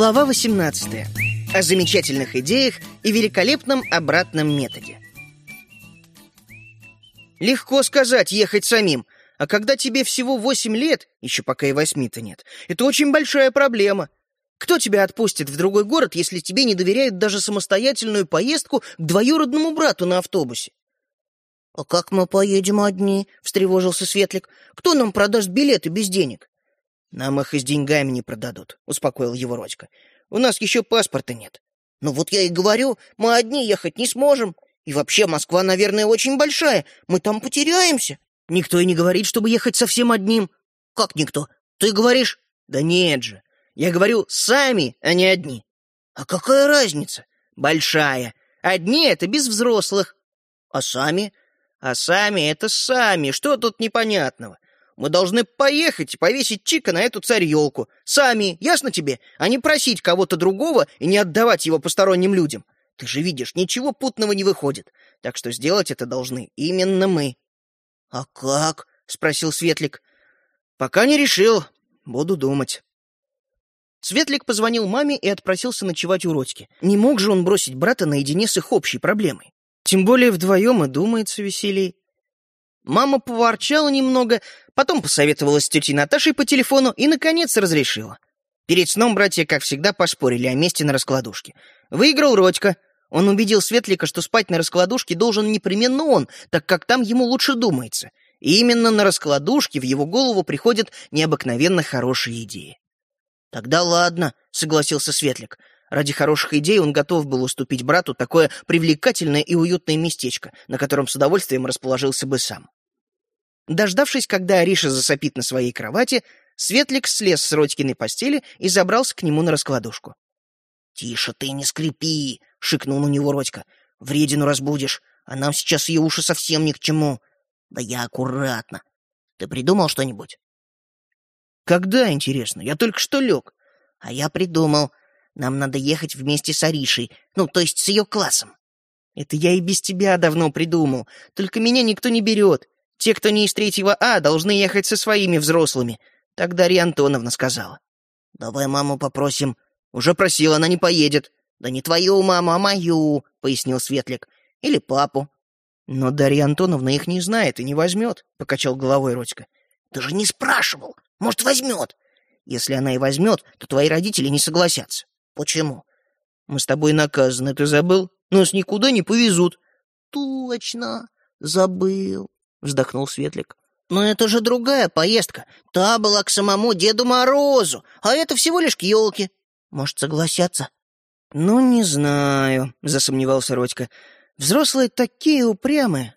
Глава 18. О замечательных идеях и великолепном обратном методе. Легко сказать ехать самим, а когда тебе всего 8 лет, еще пока и 8-то нет, это очень большая проблема. Кто тебя отпустит в другой город, если тебе не доверяют даже самостоятельную поездку к двоюродному брату на автобусе? «А как мы поедем одни?» — встревожился Светлик. «Кто нам продаст билеты без денег?» «Нам их и с деньгами не продадут», — успокоил его Родька. «У нас еще паспорта нет». «Ну вот я и говорю, мы одни ехать не сможем. И вообще Москва, наверное, очень большая. Мы там потеряемся». «Никто и не говорит, чтобы ехать совсем одним». «Как никто? Ты говоришь?» «Да нет же. Я говорю сами, а не одни». «А какая разница?» «Большая. Одни — это без взрослых. А сами?» «А сами — это сами. Что тут непонятного? Мы должны поехать и повесить Чика на эту царь-елку. Сами, ясно тебе? А не просить кого-то другого и не отдавать его посторонним людям. Ты же видишь, ничего путного не выходит. Так что сделать это должны именно мы. — А как? — спросил Светлик. — Пока не решил. Буду думать. Светлик позвонил маме и отпросился ночевать у Родьки. Не мог же он бросить брата наедине с их общей проблемой. Тем более вдвоем и думается веселей. Мама поворчала немного, потом посоветовалась с тетей Наташей по телефону и, наконец, разрешила. Перед сном братья, как всегда, поспорили о месте на раскладушке. Выиграл Родька. Он убедил Светлика, что спать на раскладушке должен непременно он, так как там ему лучше думается. И именно на раскладушке в его голову приходят необыкновенно хорошие идеи. «Тогда ладно», — согласился Светлик. Ради хороших идей он готов был уступить брату такое привлекательное и уютное местечко, на котором с удовольствием расположился бы сам. Дождавшись, когда Ариша засопит на своей кровати, Светлик слез с Родькиной постели и забрался к нему на раскладушку. «Тише ты, не скрипи!» — шикнул на него Родька. «Вредину разбудишь, а нам сейчас ее уши совсем ни к чему. Да я аккуратно. Ты придумал что-нибудь?» «Когда, интересно? Я только что лег». «А я придумал. Нам надо ехать вместе с Аришей, ну, то есть с ее классом. Это я и без тебя давно придумал, только меня никто не берет. Те, кто не из третьего А, должны ехать со своими взрослыми. Так Дарья Антоновна сказала. Давай маму попросим. Уже просила, она не поедет. Да не твою маму, а мою, пояснил Светлик. Или папу. Но Дарья Антоновна их не знает и не возьмет, покачал головой Родька. Ты же не спрашивал. Может, возьмет. Если она и возьмет, то твои родители не согласятся. Почему? Мы с тобой наказаны, ты забыл? Нас никуда не повезут. Точно, забыл, вздохнул Светлик. Но это же другая поездка. Та была к самому Деду Морозу, а это всего лишь к елке. Может, согласятся? Ну, не знаю, засомневался Родька. Взрослые такие упрямые.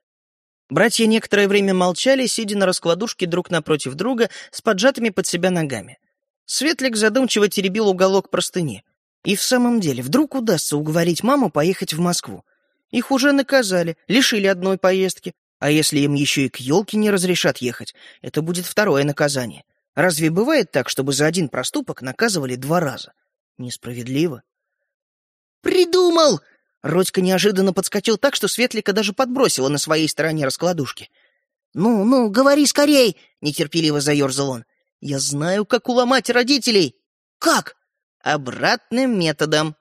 Братья некоторое время молчали, сидя на раскладушке друг напротив друга с поджатыми под себя ногами. Светлик задумчиво теребил уголок простыни. И в самом деле, вдруг удастся уговорить маму поехать в Москву? Их уже наказали, лишили одной поездки. А если им еще и к елке не разрешат ехать, это будет второе наказание. Разве бывает так, чтобы за один проступок наказывали два раза? Несправедливо. «Придумал!» Родька неожиданно подскочил так, что Светлика даже подбросила на своей стороне раскладушки. «Ну, ну, говори скорей!» — нетерпеливо заерзал он. «Я знаю, как уломать родителей!» «Как?» обратным методом.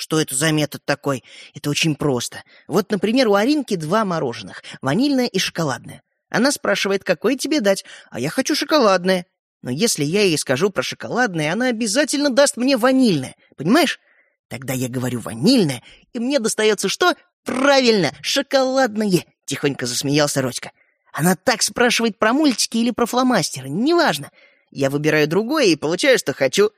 Что это за метод такой? Это очень просто. Вот, например, у Аринки два мороженых, ванильное и шоколадное. Она спрашивает, какое тебе дать, а я хочу шоколадное. Но если я ей скажу про шоколадное, она обязательно даст мне ванильное, понимаешь? Тогда я говорю ванильное, и мне достается что? Правильно, шоколадное, тихонько засмеялся Родька. Она так спрашивает про мультики или про фломастеры, неважно. Я выбираю другое и получаю, что хочу.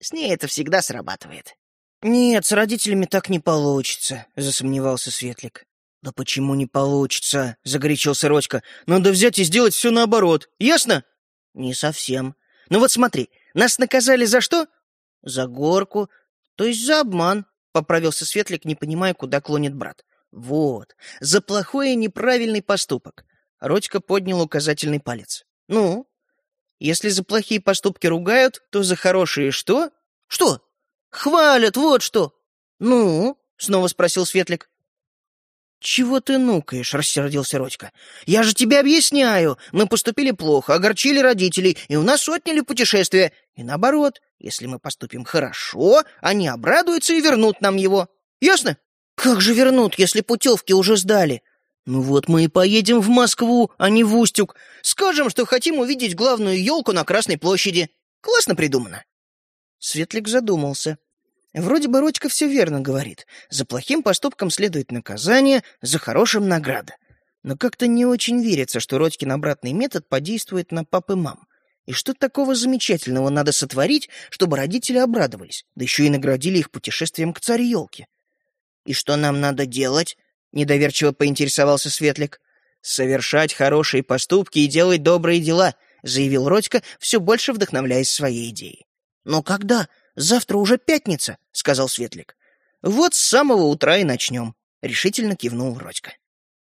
С ней это всегда срабатывает. «Нет, с родителями так не получится», — засомневался Светлик. «Да почему не получится?» — загорячился Родька. «Надо взять и сделать все наоборот. Ясно?» «Не совсем. Ну вот смотри, нас наказали за что?» «За горку, то есть за обман», — поправился Светлик, не понимая, куда клонит брат. «Вот, за плохой и неправильный поступок». Родька поднял указательный палец. «Ну, если за плохие поступки ругают, то за хорошие что? Что? Хвалят, вот что. Ну, снова спросил Светлик. «Чего ты нукаешь?» — рассердился Родька. «Я же тебе объясняю. Мы поступили плохо, огорчили родителей, и у нас отняли путешествие. И наоборот, если мы поступим хорошо, они обрадуются и вернут нам его. Ясно?» «Как же вернут, если путевки уже сдали?» «Ну вот мы и поедем в Москву, а не в Устюг. Скажем, что хотим увидеть главную елку на Красной площади. Классно придумано». Светлик задумался. Вроде бы Родька все верно говорит. За плохим поступком следует наказание, за хорошим — награда. Но как-то не очень верится, что Родькин обратный метод подействует на пап и мам. И что такого замечательного надо сотворить, чтобы родители обрадовались, да еще и наградили их путешествием к царь-елке? «И что нам надо делать?» — недоверчиво поинтересовался Светлик. «Совершать хорошие поступки и делать добрые дела», — заявил Родька, все больше вдохновляясь своей идеей. «Но когда?» Завтра уже пятница», — сказал Светлик. «Вот с самого утра и начнем», — решительно кивнул Родька.